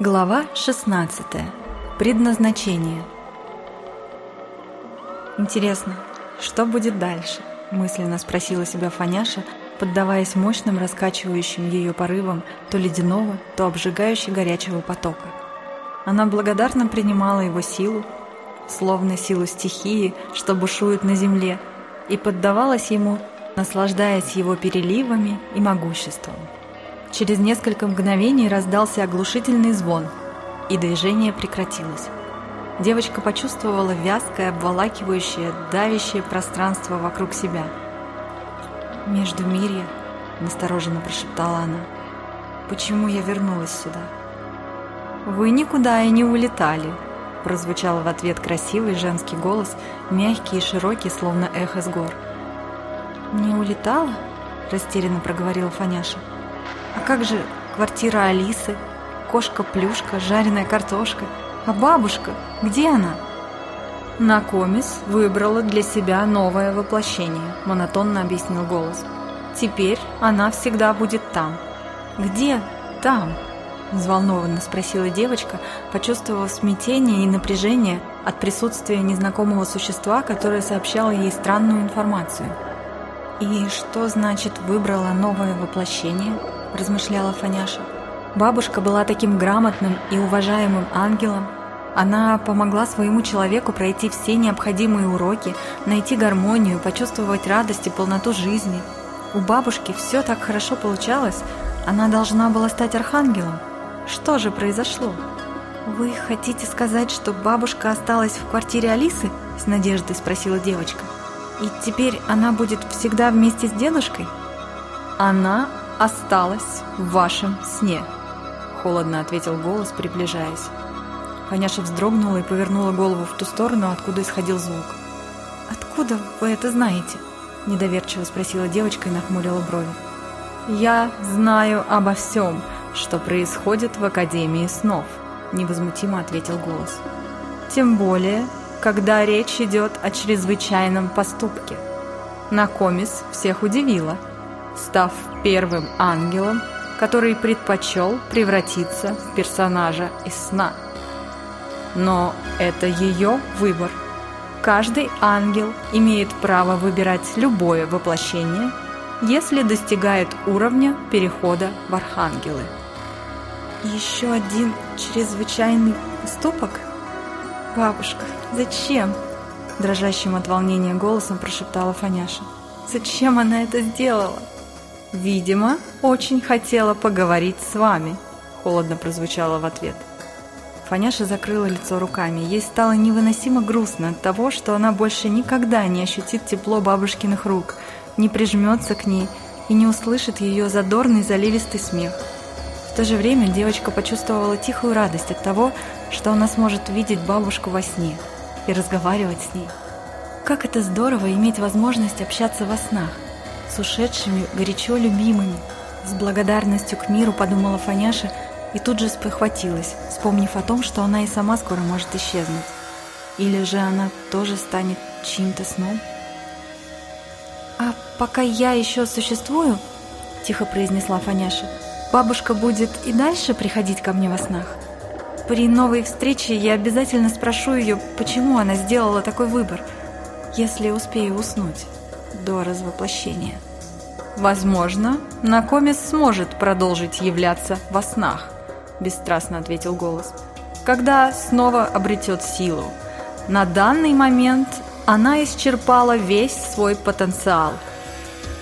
Глава 16. Предназначение. Интересно, что будет дальше? мысленно спросила себя Фаняша, поддаваясь мощным раскачивающим ее порывам то ледяного, то обжигающе горячего потока. Она благодарно принимала его силу, словно силу стихии, что бушует на земле, и поддавалась ему, наслаждаясь его переливами и могуществом. Через несколько мгновений раздался оглушительный звон, и движение прекратилось. Девочка почувствовала вязкое, обволакивающее, давящее пространство вокруг себя. «Между мирья», — настороженно прошептала она, — «почему я вернулась сюда?» «Вы никуда и не улетали», — прозвучал в ответ красивый женский голос, мягкий и широкий, словно эхо с гор. «Не улетала?» — растерянно проговорила Фаняша. А как же квартира Алисы, кошка-плюшка, жареная картошка? А бабушка? Где она? Накомис выбрала для себя новое воплощение, монотонно объяснил голос. Теперь она всегда будет там. Где там? Взволнованно спросила девочка, почувствовав смятение и напряжение от присутствия незнакомого существа, которое сообщало ей странную информацию. «И что значит выбрала новое воплощение?» – размышляла Фаняша. Бабушка была таким грамотным и уважаемым ангелом. Она помогла своему человеку пройти все необходимые уроки, найти гармонию, почувствовать радость и полноту жизни. У бабушки все так хорошо получалось, она должна была стать архангелом. Что же произошло? «Вы хотите сказать, что бабушка осталась в квартире Алисы?» – с надеждой спросила девочка. «И теперь она будет всегда вместе с дедушкой?» «Она осталась в вашем сне», — холодно ответил голос, приближаясь. Фаняша вздрогнула и повернула голову в ту сторону, откуда исходил звук. «Откуда вы это знаете?» – недоверчиво спросила девочка и нахмурила брови. «Я знаю обо всем, что происходит в Академии снов», – невозмутимо ответил голос. «Тем более, когда речь идет о чрезвычайном поступке. Накомис всех удивила – став первым ангелом, который предпочел превратиться в персонажа из сна. Но это ее выбор. Каждый ангел имеет право выбирать любое воплощение, если достигает уровня перехода в архангелы. Еще один чрезвычайный поступок? Бабушка, зачем? Дрожащим от волнения голосом прошептала Фаняша. Зачем она это сделала? «Видимо, очень хотела поговорить с вами», – холодно прозвучало в ответ. Фаняша закрыла лицо руками. Ей стало невыносимо грустно от того, что она больше никогда не ощутит тепло бабушкиных рук, не прижмется к ней и не услышит ее задорный заливистый смех. В то же время девочка почувствовала тихую радость от того, что она сможет видеть бабушку во сне и разговаривать с ней. Как это здорово иметь возможность общаться во снах с ушедшими, горячо любимыми. С благодарностью к миру подумала Фаняша и тут же спохватилась, вспомнив о том, что она и сама скоро может исчезнуть. Или же она тоже станет чьим-то сном? «А пока я еще существую», — тихо произнесла Фаняша, «бабушка будет и дальше приходить ко мне во снах. При новой встрече я обязательно спрошу ее, почему она сделала такой выбор, если успею уснуть» до развоплощения. «Возможно, Накомис сможет продолжить являться во снах», – бесстрастно ответил голос, – «когда снова обретет силу. На данный момент она исчерпала весь свой потенциал.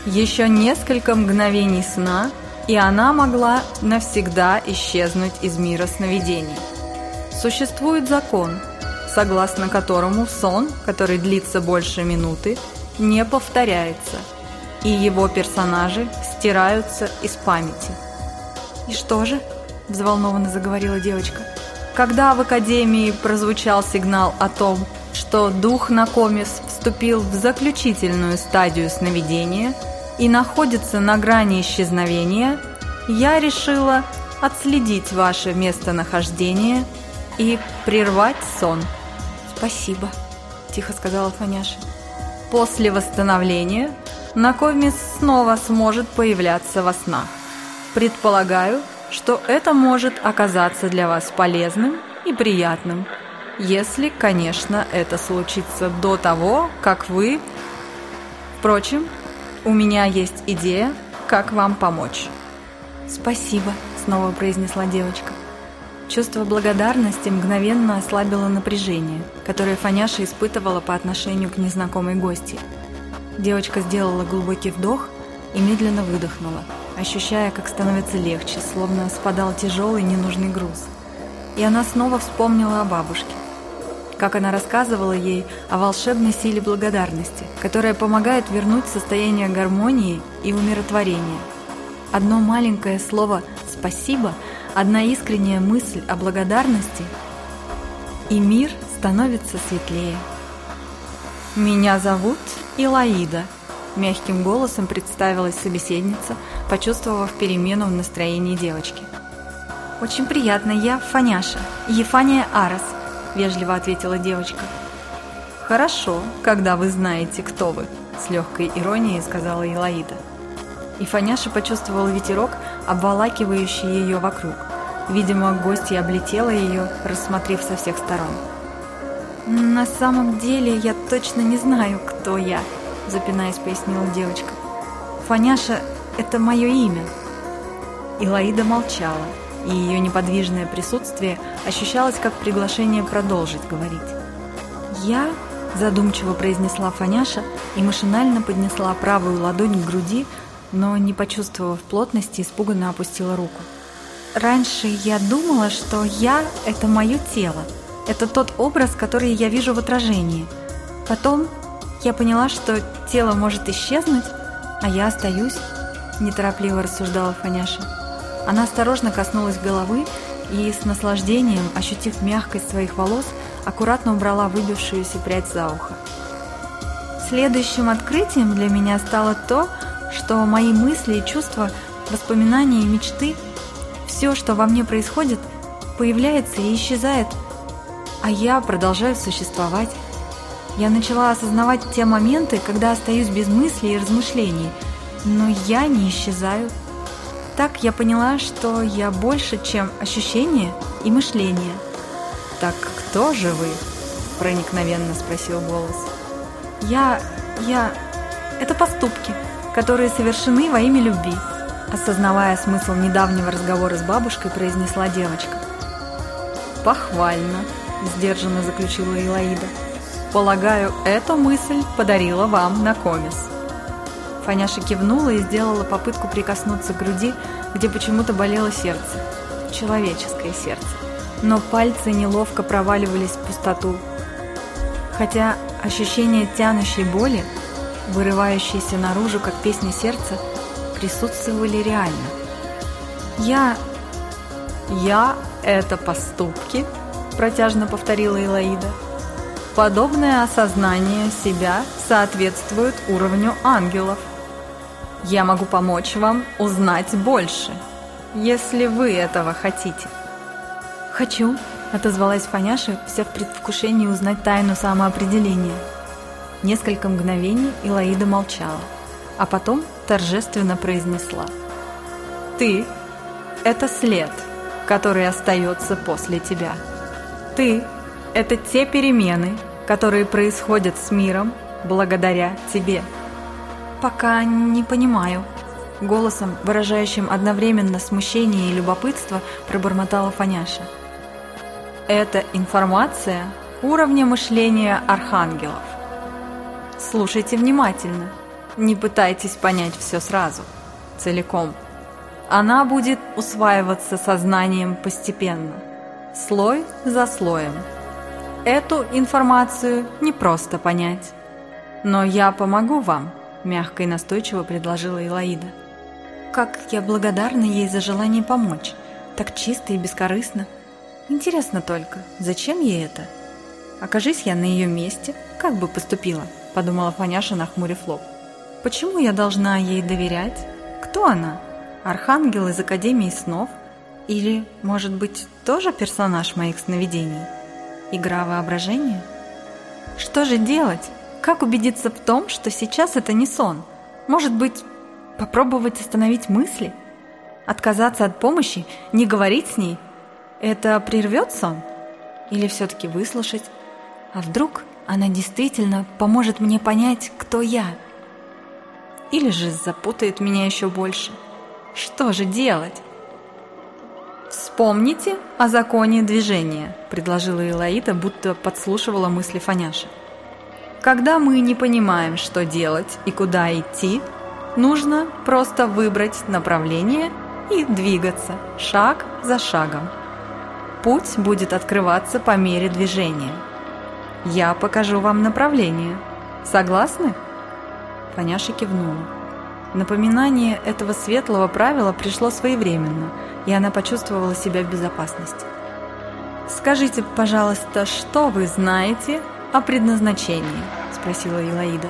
Еще несколько мгновений сна, и она могла навсегда исчезнуть из мира сновидений. Существует закон, согласно которому сон, который длится больше минуты, не повторяется, и его персонажи стираются из памяти. «И что же?» – взволнованно заговорила девочка. Когда в Академии прозвучал сигнал о том, что дух Накомис вступил в заключительную стадию сновидения и находится на грани исчезновения, я решила отследить ваше местонахождение и прервать сон. «Спасибо», – тихо сказала Фаняша. После восстановления Накомис снова сможет появляться во снах. Предполагаю, что это может оказаться для вас полезным и приятным, если, конечно, это случится до того, как вы... Впрочем, у меня есть идея, как вам помочь. «Спасибо», — снова произнесла девочка. Чувство благодарности мгновенно ослабило напряжение, которое Фаняша испытывала по отношению к незнакомой гости. Девочка сделала глубокий вдох и медленно выдохнула, ощущая, как становится легче, словно спадал тяжелый ненужный груз. И она снова вспомнила о бабушке. Как она рассказывала ей о волшебной силе благодарности, которая помогает вернуть состояние гармонии и умиротворения. Одно маленькое слово «спасибо», одна искренняя мысль о благодарности, и мир становится светлее. «Меня зовут Илаида», – мягким голосом представилась собеседница, почувствовав перемену в настроении девочки. «Очень приятно, я Фаняша, Ефания Арас», – вежливо ответила девочка. «Хорошо, когда вы знаете, кто вы», – с легкой иронией сказала Илаида. И Фаняша почувствовала ветерок, обволакивающий ее вокруг. Видимо, гостья облетела ее, рассмотрев со всех сторон. «На самом деле я точно не знаю, кто я», – запинаясь, пояснила девочка. «Фаняша – это мое имя». Илаида молчала, и ее неподвижное присутствие ощущалось как приглашение продолжить говорить. «Я», – задумчиво произнесла Фаняша и машинально поднесла правую ладонь к груди, но, не почувствовав плотности, испуганно опустила руку. «Раньше я думала, что я – это мое тело», это тот образ, который я вижу в отражении. Потом я поняла, что тело может исчезнуть, а я остаюсь, неторопливо рассуждала Фаняша. Она осторожно коснулась головы и с наслаждением, ощутив мягкость своих волос, аккуратно убрала выбившуюся прядь за ухо. Следующим открытием для меня стало то, что мои мысли и чувства, воспоминания и мечты, все, что во мне происходит, появляется и исчезает – а я продолжаю существовать. Я начала осознавать те моменты, когда остаюсь без мыслей и размышлений, но я не исчезаю. Так я поняла, что я больше, чем ощущение и мышление. «Так кто же вы?» – проникновенно спросил голос. «Я... я... это поступки, которые совершены во имя любви», осознавая смысл недавнего разговора с бабушкой, произнесла девочка. «Похвально», сдержанно заключила Илаида. Полагаю, эту мысль подарила вам Накомис. Фаняша кивнула и сделала попытку прикоснуться к груди, где почему-то болело сердце. Человеческое сердце. Но пальцы неловко проваливались в пустоту. Хотя ощущение тянущей боли, вырывающейся наружу, как песня сердца, присутствовали реально. Я... Я — это поступки, протяжно повторила Илаида. Подобное осознание себя соответствует уровню ангелов. Я могу помочь вам узнать больше, если вы этого хотите. Хочу, отозвалась Фаняша, вся в предвкушении узнать тайну самоопределения. Несколько мгновений Илаида молчала, а потом торжественно произнесла. «Ты — это след, который остается после тебя». Ты – это те перемены, которые происходят с миром благодаря тебе. Пока не понимаю. Голосом, выражающим одновременно смущение и любопытство, пробормотала Фаняша. Это информация уровня мышления архангелов. Слушайте внимательно. Не пытайтесь понять все сразу, целиком. Она будет усваиваться сознанием постепенно – слой за слоем. Эту информацию не просто понять. Но я помогу вам, мягко и настойчиво предложила Илаида. Как я благодарна ей за желание помочь. Так чисто и бескорыстно. Интересно только, зачем ей это? Окажись я на ее месте, как бы поступила, подумала Фаняша, нахмурив лоб. Почему я должна ей доверять? Кто она? Архангел из Академии снов – или, может быть, тоже персонаж моих сновидений? Игра воображения? Что же делать? Как убедиться в том, что сейчас это не сон? Может быть, попробовать остановить мысли? Отказаться от помощи, не говорить с ней – это прервет сон? Или все-таки выслушать? А вдруг она действительно поможет мне понять, кто я? Или же запутает меня еще больше? Что же делать? «Вспомните о законе движения», – предложила Илаида, будто подслушивала мысли Фаняши. «Когда мы не понимаем, что делать и куда идти, нужно просто выбрать направление и двигаться шаг за шагом. Путь будет открываться по мере движения. Я покажу вам направление. Согласны?» Фаняша кивнула. Напоминание этого светлого правила пришло своевременно, и она почувствовала себя в безопасности. «Скажите, пожалуйста, что вы знаете о предназначении?» – спросила Илаида.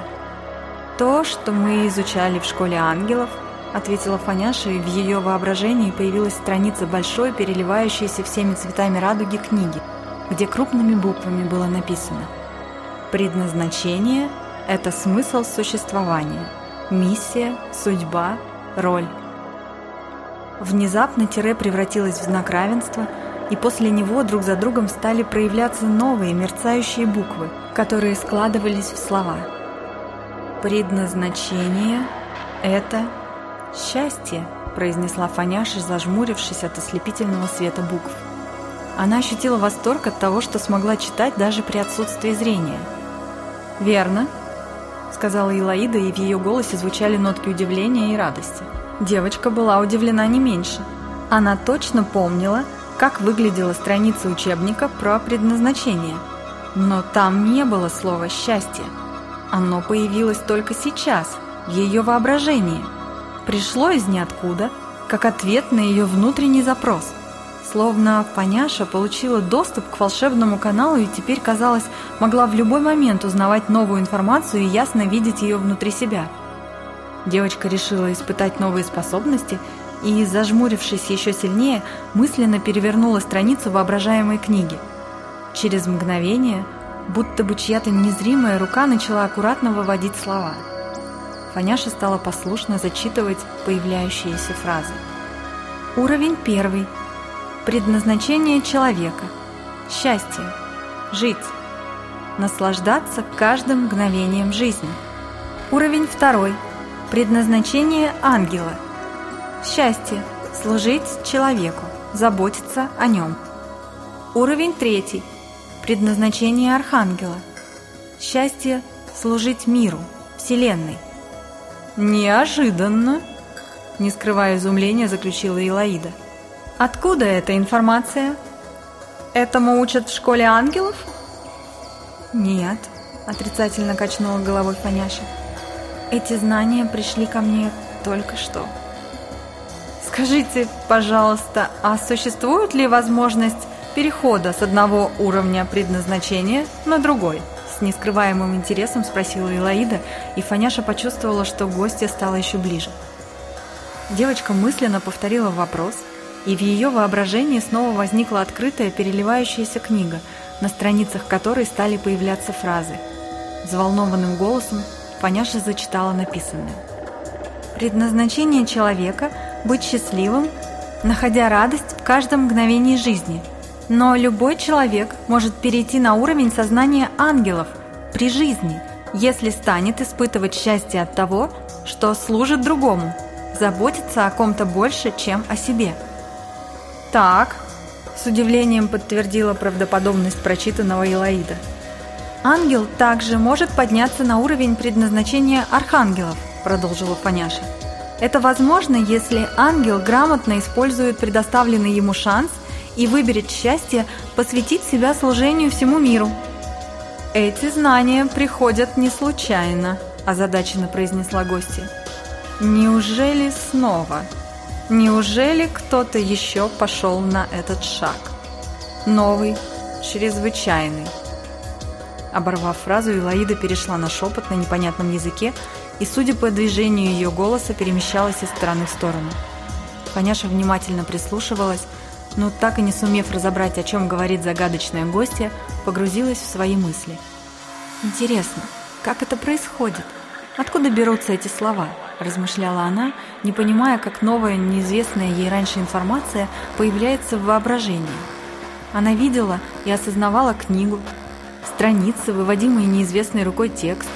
«То, что мы изучали в школе ангелов», – ответила Фаняша, и в ее воображении появилась страница большой, переливающейся всеми цветами радуги книги, где крупными буквами было написано «Предназначение – это смысл существования, миссия, судьба, роль». Внезапно тире превратилось в знак равенства, и после него друг за другом стали проявляться новые мерцающие буквы, которые складывались в слова. «Предназначение – это счастье», – произнесла Фаняша, зажмурившись от ослепительного света букв. Она ощутила восторг от того, что смогла читать даже при отсутствии зрения. «Верно», – сказала Илаида, и в ее голосе звучали нотки удивления и радости. Девочка была удивлена не меньше. Она точно помнила, как выглядела страница учебника про предназначение. Но там не было слова «счастье». Оно появилось только сейчас, в ее воображении. Пришло из ниоткуда, как ответ на ее внутренний запрос. Словно Паняша получила доступ к волшебному каналу и теперь, казалось, могла в любой момент узнавать новую информацию и ясно видеть ее внутри себя – Девочка решила испытать новые способности и, зажмурившись еще сильнее, мысленно перевернула страницу воображаемой книги. Через мгновение, будто бы чья-то незримая рука начала аккуратно выводить слова. Фаняша стала послушно зачитывать появляющиеся фразы. Уровень первый. Предназначение человека. Счастье. Жить. Наслаждаться каждым мгновением жизни. Уровень второй – Предназначение ангела. Счастье – служить человеку, заботиться о нем. Уровень третий. Предназначение архангела. Счастье – служить миру, Вселенной. Неожиданно, не скрывая изумления, заключила Илаида. Откуда эта информация? Этому учат в школе ангелов? Нет, отрицательно качнула головой Фаняша. Эти знания пришли ко мне только что. Скажите, пожалуйста, а существует ли возможность перехода с одного уровня предназначения на другой? С нескрываемым интересом спросила Илаида, и Фаняша почувствовала, что гостья стала еще ближе. Девочка мысленно повторила вопрос, и в ее воображении снова возникла открытая переливающаяся книга, на страницах которой стали появляться фразы. Взволнованным голосом Фаняша зачитала написанное. Предназначение человека – быть счастливым, находя радость в каждом мгновении жизни. Но любой человек может перейти на уровень сознания ангелов при жизни, если станет испытывать счастье от того, что служит другому, заботиться о ком-то больше, чем о себе. Так, с удивлением подтвердила правдоподобность прочитанного Илаида – Ангел также может подняться на уровень предназначения архангелов, продолжила Фаняша. Это возможно, если ангел грамотно использует предоставленный ему шанс и выберет счастье посвятить себя служению всему миру. Эти знания приходят не случайно, озадаченно произнесла гостья. Неужели снова? Неужели кто-то еще пошел на этот шаг? Новый, чрезвычайный. Оборвав фразу, Илаида перешла на шепот на непонятном языке и, судя по движению ее голоса, перемещалась из стороны в сторону. Фаняша внимательно прислушивалась, но так и не сумев разобрать, о чем говорит загадочная гостья, погрузилась в свои мысли. «Интересно, как это происходит? Откуда берутся эти слова?» – размышляла она, не понимая, как новая, неизвестная ей раньше информация появляется в воображении. Она видела и осознавала книгу, страницы, выводимые неизвестной рукой текст.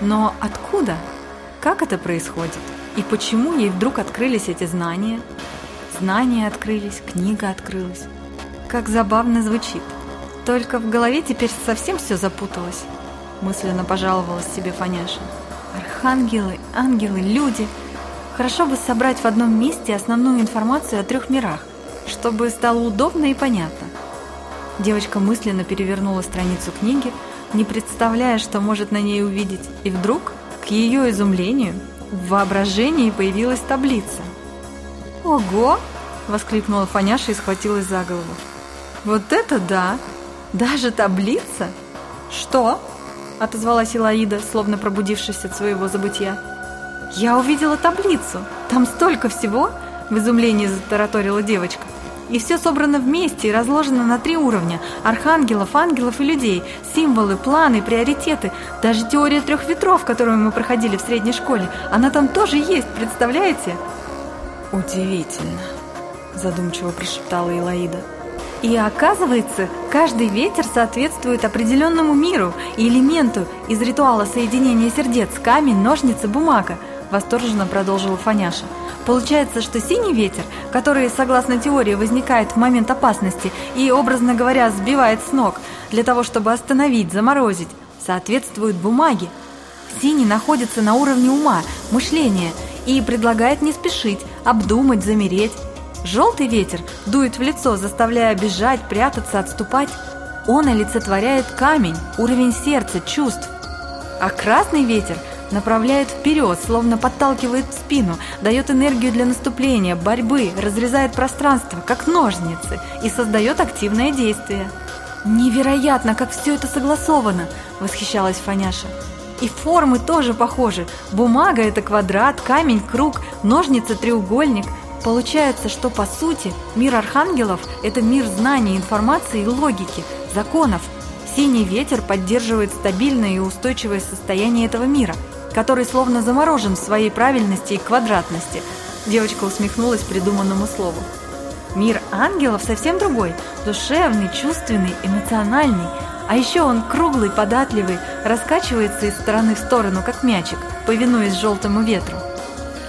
Но откуда? Как это происходит? И почему ей вдруг открылись эти знания? Знания открылись, книга открылась. Как забавно звучит. Только в голове теперь совсем все запуталось. Мысленно пожаловалась себе Фаняша. Архангелы, ангелы, люди. Хорошо бы собрать в одном месте основную информацию о трех мирах, чтобы стало удобно и понятно. Девочка мысленно перевернула страницу книги, не представляя, что может на ней увидеть, и вдруг, к ее изумлению, в воображении появилась таблица. «Ого!» – воскликнула Фаняша и схватилась за голову. «Вот это да! Даже таблица? Что?» – отозвалась Илаида, словно пробудившись от своего забытия. «Я увидела таблицу! Там столько всего!» – в изумлении затараторила девочка. И все собрано вместе и разложено на три уровня – архангелов, ангелов и людей, символы, планы, приоритеты. Даже теория трех ветров, которую мы проходили в средней школе, она там тоже есть, представляете? «Удивительно», – задумчиво прошептала Илаида. И оказывается, каждый ветер соответствует определенному миру и элементу из ритуала соединения сердец – камень, ножницы, бумага – восторженно продолжила Фаняша. Получается, что синий ветер, который, согласно теории, возникает в момент опасности и, образно говоря, сбивает с ног, для того, чтобы остановить, заморозить, соответствует бумаге. Синий находится на уровне ума, мышления и предлагает не спешить, обдумать, замереть. Желтый ветер дует в лицо, заставляя бежать, прятаться, отступать. Он олицетворяет камень, уровень сердца, чувств. А красный ветер – направляет вперед, словно подталкивает в спину, дает энергию для наступления, борьбы, разрезает пространство, как ножницы, и создает активное действие. «Невероятно, как все это согласовано!» – восхищалась Фаняша. И формы тоже похожи. Бумага – это квадрат, камень – круг, ножницы – треугольник. Получается, что по сути мир архангелов – это мир знаний, информации и логики, законов. Синий ветер поддерживает стабильное и устойчивое состояние этого мира – который словно заморожен в своей правильности и квадратности. Девочка усмехнулась придуманному слову. Мир ангелов совсем другой, душевный, чувственный, эмоциональный. А еще он круглый, податливый, раскачивается из стороны в сторону, как мячик, повинуясь желтому ветру.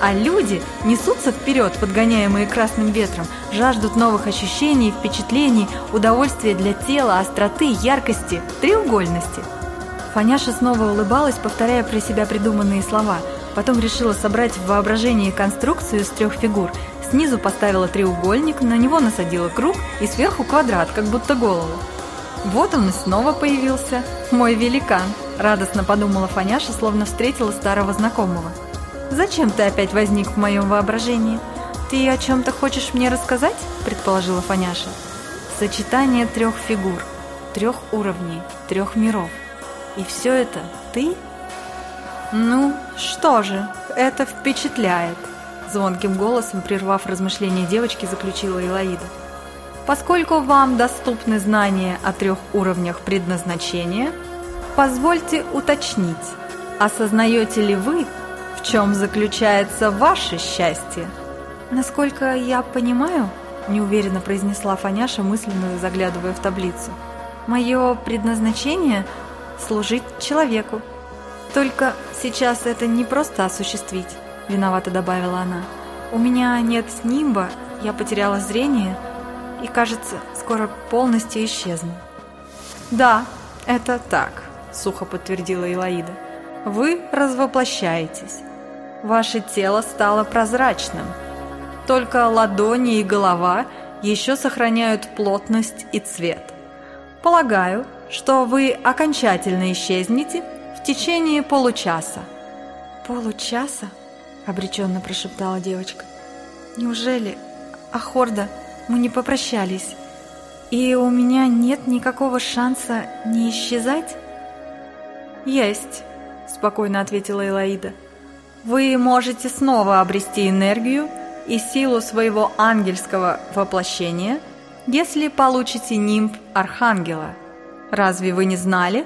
А люди несутся вперед, подгоняемые красным ветром, жаждут новых ощущений, впечатлений, удовольствия для тела, остроты, яркости, треугольности – Фаняша снова улыбалась, повторяя про себя придуманные слова. Потом решила собрать в воображении конструкцию из трех фигур. Снизу поставила треугольник, на него насадила круг и сверху квадрат, как будто голову. Вот он и снова появился, мой великан, радостно подумала Фаняша, словно встретила старого знакомого. «Зачем ты опять возник в моем воображении? Ты о чем-то хочешь мне рассказать?» – предположила Фаняша. «Сочетание трех фигур, трех уровней, трех миров – и все это ты? Ну, что же, это впечатляет, звонким голосом, прервав размышления девочки, заключила Элаида. Поскольку вам доступны знания о трех уровнях предназначения, позвольте уточнить, осознаете ли вы, в чем заключается ваше счастье? Насколько я понимаю, неуверенно произнесла Фаняша, мысленно заглядывая в таблицу. Мое предназначение – служить человеку. Только сейчас это не просто осуществить, виновато добавила она. У меня нет нимба, я потеряла зрение и, кажется, скоро полностью исчезну. Да, это так, сухо подтвердила Илаида. Вы развоплощаетесь. Ваше тело стало прозрачным. Только ладони и голова еще сохраняют плотность и цвет. Полагаю, что вы окончательно исчезнете в течение получаса. «Получаса?» – обреченно прошептала девочка. «Неужели, Ахорда, мы не попрощались, и у меня нет никакого шанса не исчезать?» «Есть», – спокойно ответила Элаида. «Вы можете снова обрести энергию и силу своего ангельского воплощения, если получите нимб Архангела – Разве вы не знали?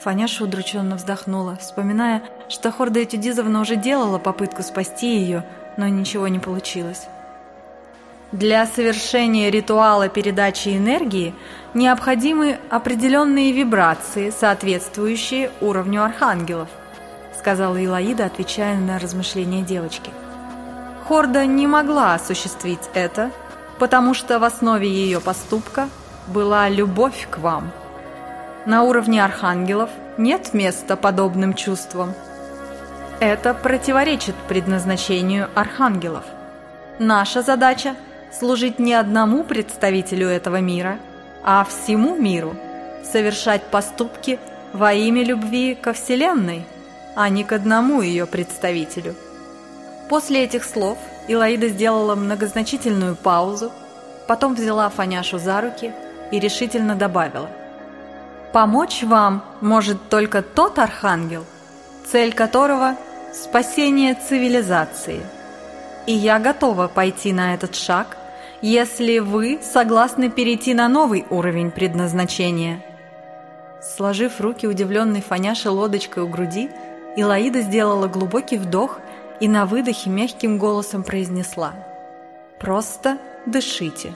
Фаняша удрученно вздохнула, вспоминая, что Хорда Этюдизовна уже делала попытку спасти ее, но ничего не получилось. Для совершения ритуала передачи энергии необходимы определенные вибрации, соответствующие уровню архангелов, сказала Илаида, отвечая на размышления девочки. Хорда не могла осуществить это, потому что в основе ее поступка была любовь к вам. На уровне архангелов нет места подобным чувствам. Это противоречит предназначению архангелов. Наша задача – служить не одному представителю этого мира, а всему миру, совершать поступки во имя любви ко Вселенной, а не к одному ее представителю. После этих слов Илаида сделала многозначительную паузу, потом взяла Фаняшу за руки и решительно добавила. «Помочь вам может только тот архангел, цель которого – спасение цивилизации. И я готова пойти на этот шаг, если вы согласны перейти на новый уровень предназначения». Сложив руки удивленной Фаняши лодочкой у груди, Илаида сделала глубокий вдох и на выдохе мягким голосом произнесла «Просто дышите».